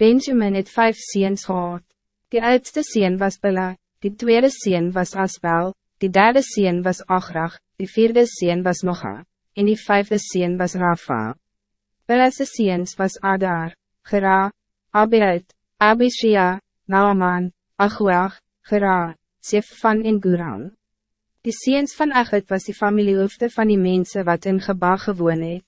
Benjamin het vijf ziens gehad. Die oudste zien was Bela, die tweede zien was Asbel, die derde zien was Achrach, die vierde zien was Nocha, en die vijfde zien was Rafa. Bela's ziens was Adar, Gera, Abiud, Abishia, Naaman, Achuach, Gera, Sefan en Guran. Die ziens van Achut was die familiehoofde van die mensen wat in Geba gewoon het.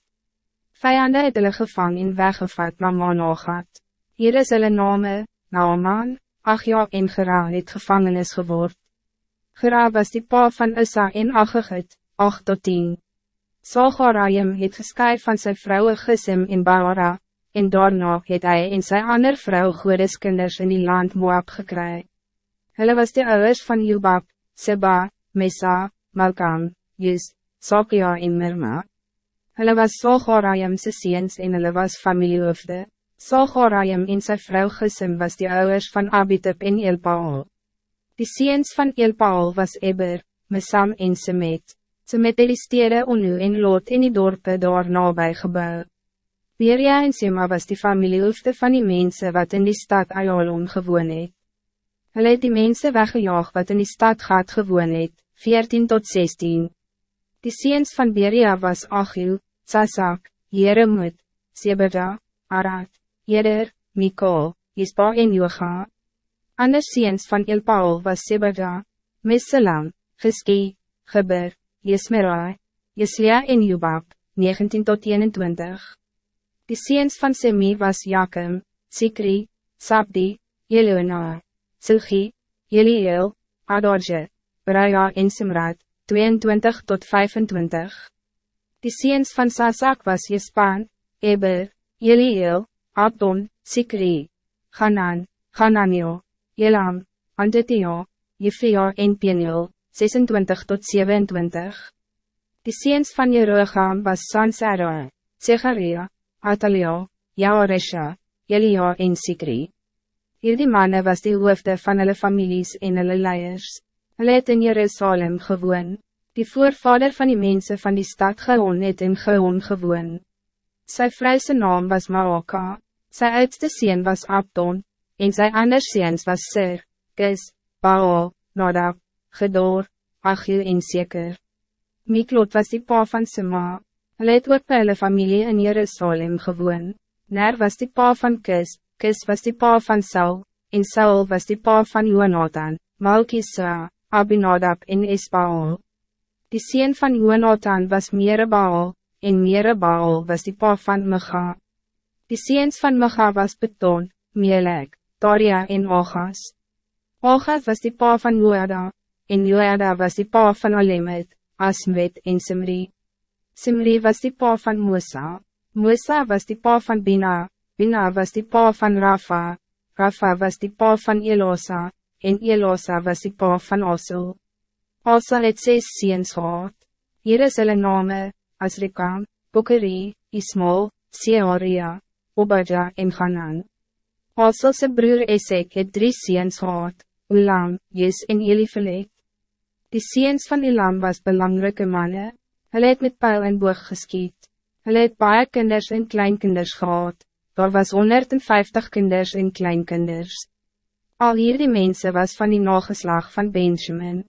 Vijanden het hulle gevang en weggevat na Manogat. Hier is hulle name, Naaman, Achja en Gera het gevangenis geword. Gera was die pa van Issa en Achigit, 8 tot 10. Salgarayim het geskui van zijn vrouwen Gisim en Baara, en daarna het hij en zijn ander vrouw Goedes kinders in die land Moab gekry. Hulle was de ouders van Jubab, Seba, Mesa, Malkam, Jus, Sakia en Mirma. Hulle was Salgarayimse seens en hulle was familiehoofde. Salgarayim en sy vrou Gisim was die ouders van Abitub en Elpaal. Die seens van Elpaal was Eber, Mesam en Semet. Semet het die stede Onu en Lot en die dorpe daar nabij gebouw. Beria en Sema was die familiehoofde van die mensen wat in die stad Ayalon gewoon het. Hulle het die mense weggejaag wat in die stad gaat gewoon het, 14 tot 16. Die seens van Beria was Achiel, Sasak, Jeremut, Sebeda, Arad, Jeder, Mikol, Ispa en Jocha. Anders seens van Ilpaal was Sebeda, Meselam, Geski, Geber, Jesmerai, Jeslia en Jubab, 19 tot 21. Die seens van Semi was Jakim, Sikri, Sabdi, Jelona, Silgi, Jeliel, Adorje, Beraya en Simrat, 22 tot 25. Die seens van Sasak was Jespan, Eber, Jeliel, Abdon, Sikri, Hanan, Hananio, Elam, Andetio, Jefria en Peniel, 26 tot 27. Die seens van Jeroegam was Sansara, Zecharia, Atalia, Jaoresha, Elia en Sikri. Hierdie manne was die hoofde van hulle families en hulle leiers. Hulle het in Jerusalem gewoon. Die voorvader van die mensen van die stad Geon het in Geon gewoon. Sy vrouwse naam was Maoka, sy oudste sien was Abdon, en sy ander seens was Sir, Kis, Baal, Nadab, Gedor, Achiel en Seker. Miklot was die pa van Sema, hulle het ook by hulle familie in Jerusalem gewoon. Ner was die pa van Kis, Kis was die pa van Saul, en Saul was die pa van Jonathan, Malkisa, Abinadab en Esbaal. Die sien van Jonathan was Merebaal, en Merebaal was die pa van Micha. Die seens van Micha was Beton, Melek, Daria en Ogas. Ogas was die pa van Joada, en Joada was die pa van Alemet, Asmet en Simri. Simri was die pa van Musa. Musa was die pa van Bina, Bina was die pa van Rafa, Rafa was die pa van Elosa, en Elosa was die pa van Osel. Osel het ses seens gehad. Hier is hulle name, Asrikam, Bokeri, Ismol, Seoria, Obadja en Hanan. Oselse broer Esek het drie seens gehad, Ulam, Jes en Elifelet. Die seens van Elam was belangrijke mannen. Hulle het met pijl en boog geskiet. Hulle het baie kinders en kleinkinders gehad. Daar was 150 kinders en kleinkinders. Al hier die mensen was van die nageslag van Benjamin.